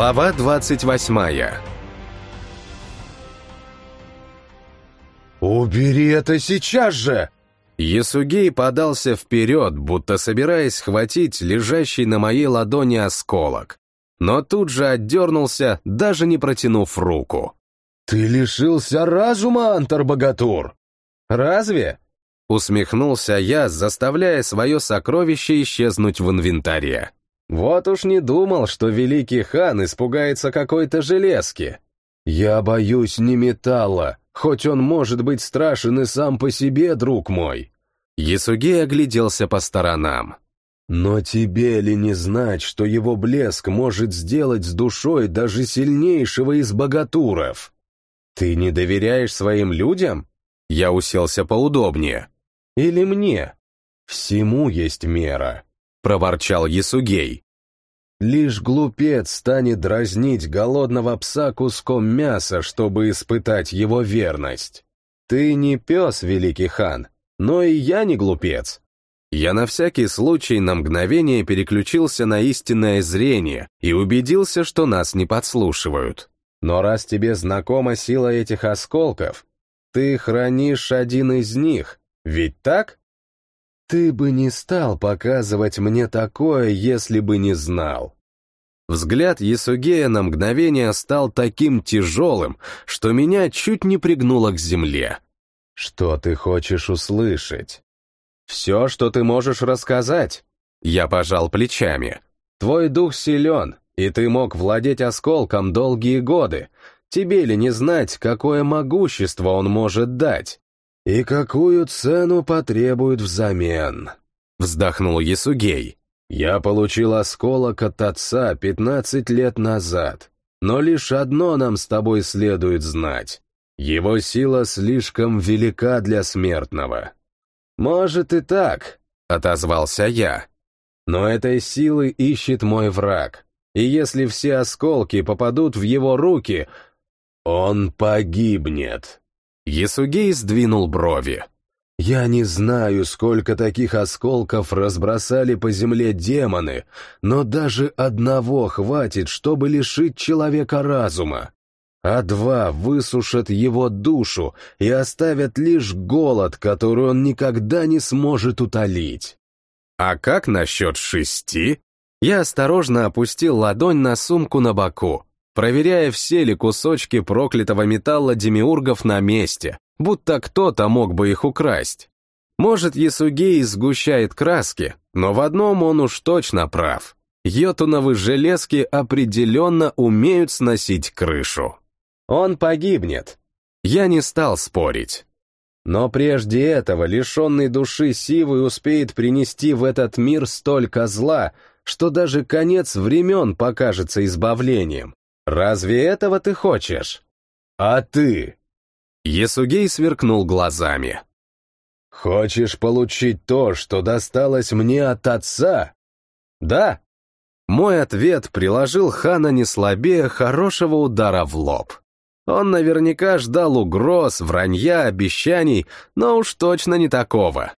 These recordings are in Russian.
Глава 28 «Убери это сейчас же!» Ясугей подался вперед, будто собираясь схватить лежащий на моей ладони осколок, но тут же отдернулся, даже не протянув руку. «Ты лишился разума, Антар-богатур!» «Разве?» — усмехнулся я, заставляя свое сокровище исчезнуть в инвентаре. Вот уж не думал, что великий хан испугается какой-то железки. «Я боюсь не металла, хоть он может быть страшен и сам по себе, друг мой». Ясугей огляделся по сторонам. «Но тебе ли не знать, что его блеск может сделать с душой даже сильнейшего из богатуров?» «Ты не доверяешь своим людям?» Я уселся поудобнее. «Или мне?» «Всему есть мера», — проворчал Ясугей. «Лишь глупец станет дразнить голодного пса куском мяса, чтобы испытать его верность. Ты не пес, великий хан, но и я не глупец. Я на всякий случай на мгновение переключился на истинное зрение и убедился, что нас не подслушивают. Но раз тебе знакома сила этих осколков, ты хранишь один из них, ведь так? Ты бы не стал показывать мне такое, если бы не знал. Взгляд Ясугея на мгновение стал таким тяжелым, что меня чуть не пригнуло к земле. Что ты хочешь услышать? Все, что ты можешь рассказать. Я пожал плечами. Твой дух силен, и ты мог владеть осколком долгие годы. Тебе ли не знать, какое могущество он может дать? «И какую цену потребуют взамен?» — вздохнул Ясугей. «Я получил осколок от отца пятнадцать лет назад, но лишь одно нам с тобой следует знать. Его сила слишком велика для смертного». «Может и так», — отозвался я. «Но этой силы ищет мой враг, и если все осколки попадут в его руки, он погибнет». Ясугей сдвинул брови. «Я не знаю, сколько таких осколков разбросали по земле демоны, но даже одного хватит, чтобы лишить человека разума. А два высушат его душу и оставят лишь голод, который он никогда не сможет утолить». «А как насчет шести?» Я осторожно опустил ладонь на сумку на боку проверяя, все ли кусочки проклятого металла демиургов на месте, будто кто-то мог бы их украсть. Может, Ясугей сгущает краски, но в одном он уж точно прав. Йотуновы железки определенно умеют сносить крышу. Он погибнет. Я не стал спорить. Но прежде этого лишенный души Сивы успеет принести в этот мир столько зла, что даже конец времен покажется избавлением. Разве этого ты хочешь? А ты? Есугей сверкнул глазами. Хочешь получить то, что досталось мне от отца? Да. Мой ответ приложил Хана не слабее хорошего удара в лоб. Он наверняка ждал угроз, вранья, обещаний, но уж точно не такого.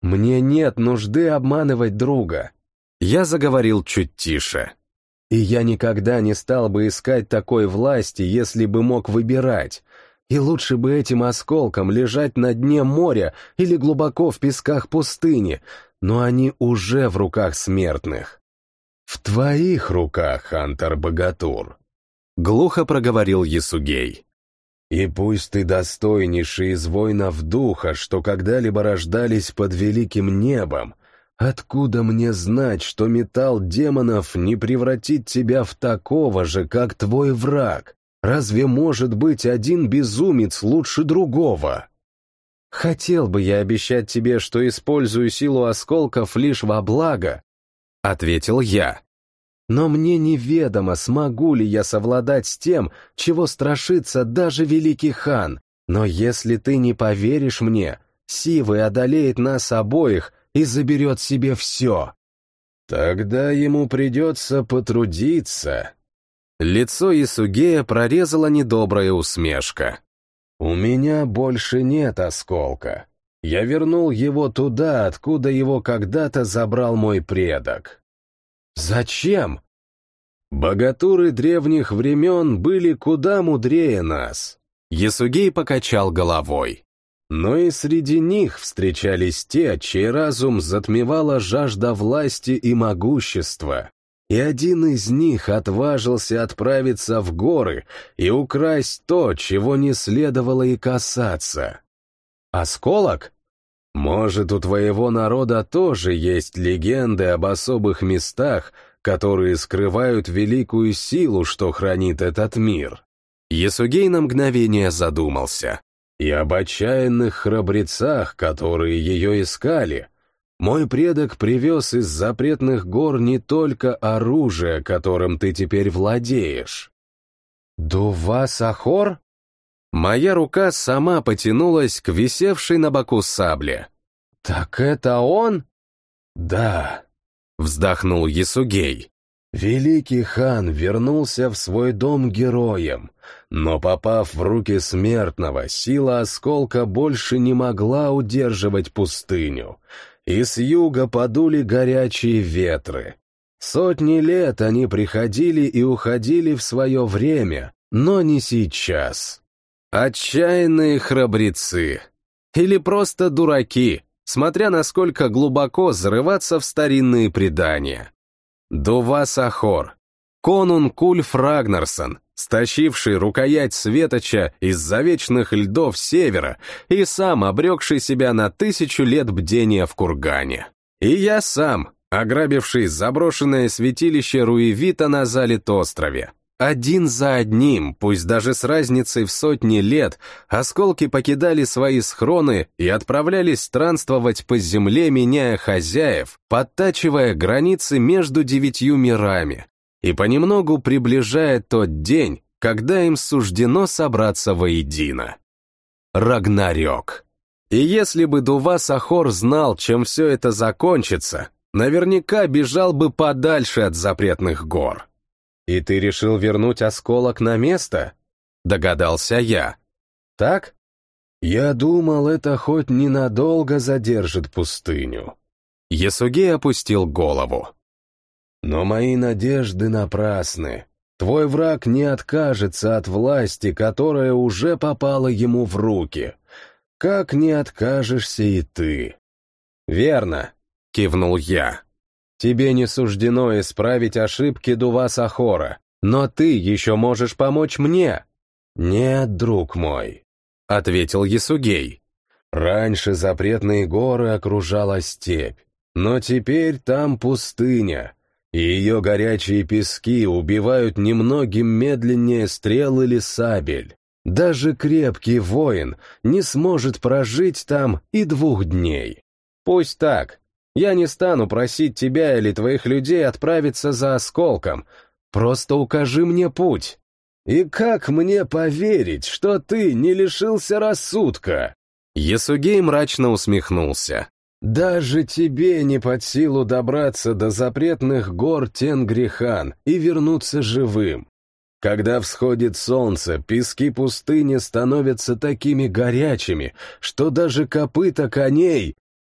Мне нет нужды обманывать друга. Я заговорил чуть тише. И я никогда не стал бы искать такой власти, если бы мог выбирать. И лучше бы этим осколком лежать на дне моря или глубоко в песках пустыни, но они уже в руках смертных. В твоих руках, Антар Богатур. Глухо проговорил Ясугей. И пусть ты достойнейший из воинов духа, что когда-либо рождались под великим небом, Откуда мне знать, что металл демонов не превратит тебя в такого же, как твой враг? Разве может быть один безумец лучше другого? Хотел бы я обещать тебе, что использую силу осколков лишь во благо, — ответил я. Но мне неведомо, смогу ли я совладать с тем, чего страшится даже великий хан. Но если ты не поверишь мне, Сивы одолеет нас обоих — и заберет себе все. Тогда ему придется потрудиться. Лицо Исугея прорезала недобрая усмешка. «У меня больше нет осколка. Я вернул его туда, откуда его когда-то забрал мой предок». «Зачем?» Богатуры древних времен были куда мудрее нас. Ясугей покачал головой. Но и среди них встречались те, чей разум затмевала жажда власти и могущества. И один из них отважился отправиться в горы и украсть то, чего не следовало и касаться. Осколок? Может, у твоего народа тоже есть легенды об особых местах, которые скрывают великую силу, что хранит этот мир. Есугей на мгновение задумался. И об отчаянных храбрецах, которые ее искали. Мой предок привез из запретных гор не только оружие, которым ты теперь владеешь. Дува Сахор? Моя рука сама потянулась к висевшей на боку сабле. «Так это он?» «Да», — вздохнул Ясугей. Великий хан вернулся в свой дом героем, но, попав в руки смертного, сила осколка больше не могла удерживать пустыню, и с юга подули горячие ветры. Сотни лет они приходили и уходили в свое время, но не сейчас. Отчаянные храбрецы. Или просто дураки, смотря насколько глубоко зарываться в старинные предания. Дува Сахор, Конун Кульф Рагнарсон, стащивший рукоять Светоча из-за вечных льдов севера и сам обрекший себя на тысячу лет бдения в кургане. И я сам, ограбивший заброшенное святилище Руевита на залит острове. Один за одним, пусть даже с разницей в сотни лет, осколки покидали свои схроны и отправлялись странствовать по земле, меняя хозяев, подтачивая границы между девятью мирами и понемногу приближая тот день, когда им суждено собраться воедино. Рагнарёк. И если бы Дува Сахор знал, чем все это закончится, наверняка бежал бы подальше от запретных гор. «И ты решил вернуть осколок на место?» — догадался я. «Так?» «Я думал, это хоть ненадолго задержит пустыню». Ясугей опустил голову. «Но мои надежды напрасны. Твой враг не откажется от власти, которая уже попала ему в руки. Как не откажешься и ты?» «Верно», — кивнул я. Тебе не суждено исправить ошибки Дува Сахора, но ты еще можешь помочь мне. Нет, друг мой, — ответил Ясугей. Раньше запретные горы окружала степь, но теперь там пустыня, и ее горячие пески убивают немногим медленнее стрел или сабель. Даже крепкий воин не сможет прожить там и двух дней. Пусть так, я не стану просить тебя или твоих людей отправиться за осколком. Просто укажи мне путь. И как мне поверить, что ты не лишился рассудка? Ясугей мрачно усмехнулся. Даже тебе не под силу добраться до запретных гор Тенгрихан и вернуться живым. Когда всходит солнце, пески пустыни становятся такими горячими, что даже копыта коней...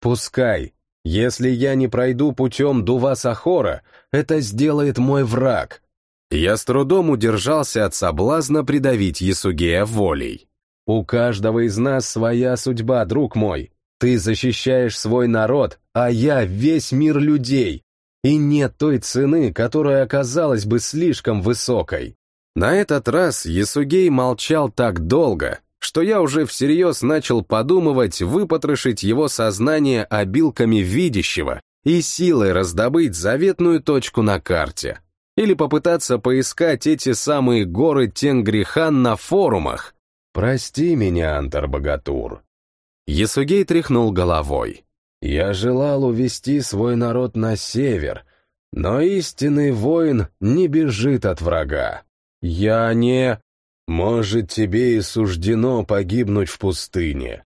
Пускай, если я не пройду путем Дува Сахора, это сделает мой враг. Я с трудом удержался от соблазна придавить Ясугея волей. У каждого из нас своя судьба, друг мой. Ты защищаешь свой народ, а я весь мир людей. И нет той цены, которая оказалась бы слишком высокой. На этот раз Ясугей молчал так долго, что я уже всерьез начал подумывать выпотрошить его сознание обилками видящего и силой раздобыть заветную точку на карте. Или попытаться поискать эти самые горы Тенгрихан на форумах. «Прости меня, Антар-богатур». Ясугей тряхнул головой. «Я желал увести свой народ на север, но истинный воин не бежит от врага. Я не...» Может, тебе и суждено погибнуть в пустыне.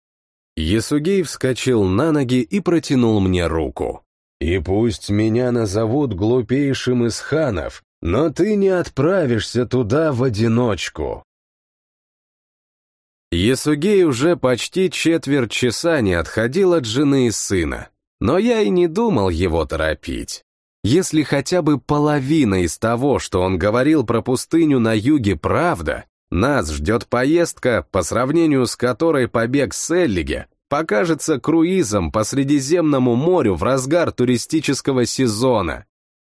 Ясугей вскочил на ноги и протянул мне руку. И пусть меня назовут глупейшим из ханов, но ты не отправишься туда в одиночку. Ясугей уже почти четверть часа не отходил от жены и сына, но я и не думал его торопить. Если хотя бы половина из того, что он говорил про пустыню на юге, правда, нас ждет поездка, по сравнению с которой побег с Эллиге покажется круизом по Средиземному морю в разгар туристического сезона.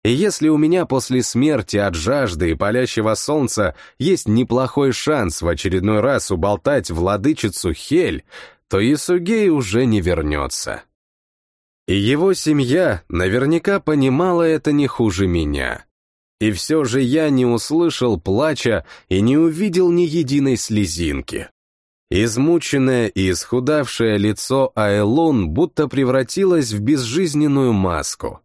И если у меня после смерти от жажды и палящего солнца есть неплохой шанс в очередной раз уболтать владычицу Хель, то Исугей уже не вернется. И его семья наверняка понимала это не хуже меня. И все же я не услышал плача и не увидел ни единой слезинки. Измученное и исхудавшее лицо Айлун будто превратилось в безжизненную маску.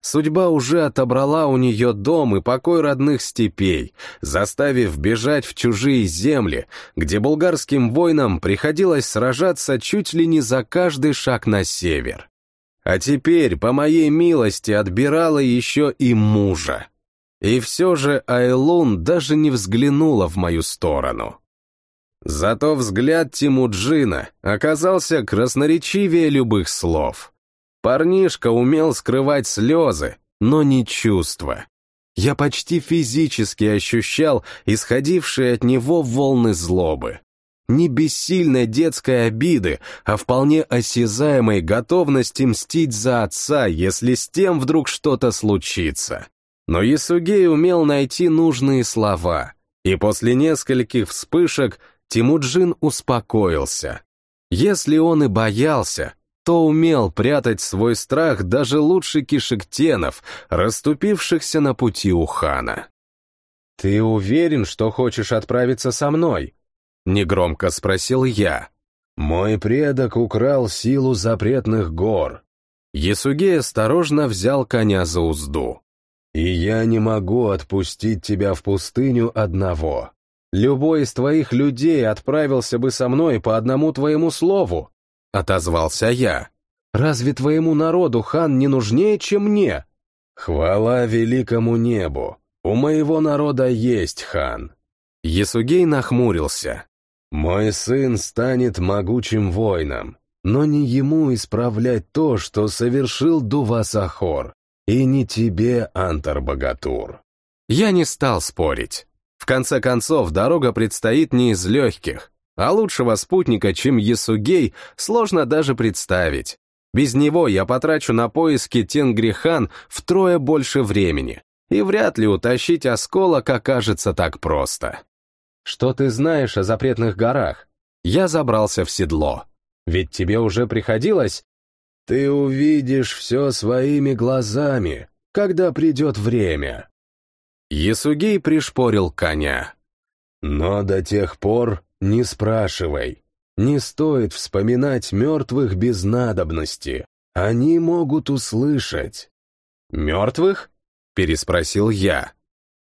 Судьба уже отобрала у нее дом и покой родных степей, заставив бежать в чужие земли, где булгарским воинам приходилось сражаться чуть ли не за каждый шаг на север. А теперь, по моей милости, отбирала еще и мужа. И все же Айлун даже не взглянула в мою сторону. Зато взгляд Тимуджина оказался красноречивее любых слов. Парнишка умел скрывать слезы, но не чувства. Я почти физически ощущал исходившие от него волны злобы не бессильной детской обиды, а вполне осязаемой готовности мстить за отца, если с тем вдруг что-то случится. Но Ясугей умел найти нужные слова, и после нескольких вспышек Тимуджин успокоился. Если он и боялся, то умел прятать свой страх даже лучше кишектенов, расступившихся на пути у хана. «Ты уверен, что хочешь отправиться со мной?» — негромко спросил я. «Мой предок украл силу запретных гор». Ясугей осторожно взял коня за узду. «И я не могу отпустить тебя в пустыню одного. Любой из твоих людей отправился бы со мной по одному твоему слову», — отозвался я. «Разве твоему народу хан не нужнее, чем мне?» «Хвала великому небу! У моего народа есть хан!» Ясугей нахмурился. Мой сын станет могучим воином, но не ему исправлять то, что совершил Дувасахор, и не тебе, Антар-богатур. Я не стал спорить. В конце концов, дорога предстоит не из легких, а лучшего спутника, чем Ясугей, сложно даже представить. Без него я потрачу на поиски Тенгрихан втрое больше времени, и вряд ли утащить осколок окажется так просто. «Что ты знаешь о запретных горах?» Я забрался в седло. «Ведь тебе уже приходилось...» «Ты увидишь все своими глазами, когда придет время». Ясугей пришпорил коня. «Но до тех пор не спрашивай. Не стоит вспоминать мертвых без надобности. Они могут услышать». «Мертвых?» — переспросил я.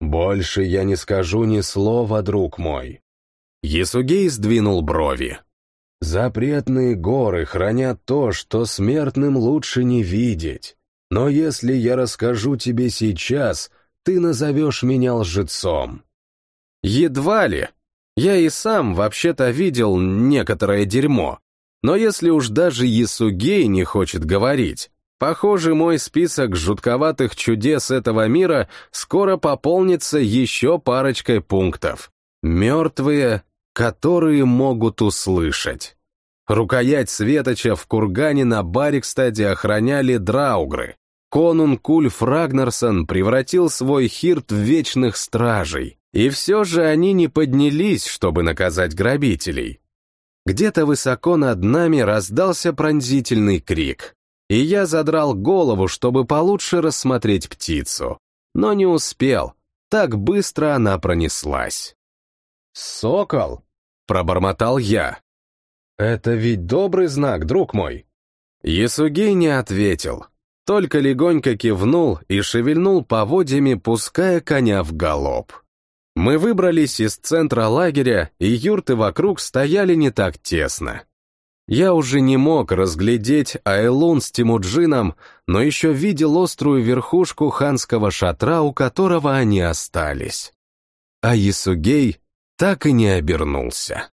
«Больше я не скажу ни слова, друг мой». Есугей сдвинул брови. «Запретные горы хранят то, что смертным лучше не видеть. Но если я расскажу тебе сейчас, ты назовешь меня лжецом». «Едва ли. Я и сам вообще-то видел некоторое дерьмо. Но если уж даже Есугей не хочет говорить, Похоже, мой список жутковатых чудес этого мира скоро пополнится еще парочкой пунктов. Мертвые, которые могут услышать. Рукоять Светоча в кургане на Барикстаде охраняли драугры. Конунг Ульф Рагнарсон превратил свой хирт в вечных стражей. И все же они не поднялись, чтобы наказать грабителей. Где-то высоко над нами раздался пронзительный крик и я задрал голову, чтобы получше рассмотреть птицу. Но не успел, так быстро она пронеслась. «Сокол!» — пробормотал я. «Это ведь добрый знак, друг мой!» Ясугей не ответил, только легонько кивнул и шевельнул поводьями, пуская коня в галоп. Мы выбрались из центра лагеря, и юрты вокруг стояли не так тесно. Я уже не мог разглядеть Айлун с Тимуджином, но еще видел острую верхушку ханского шатра, у которого они остались. А Ясугей так и не обернулся.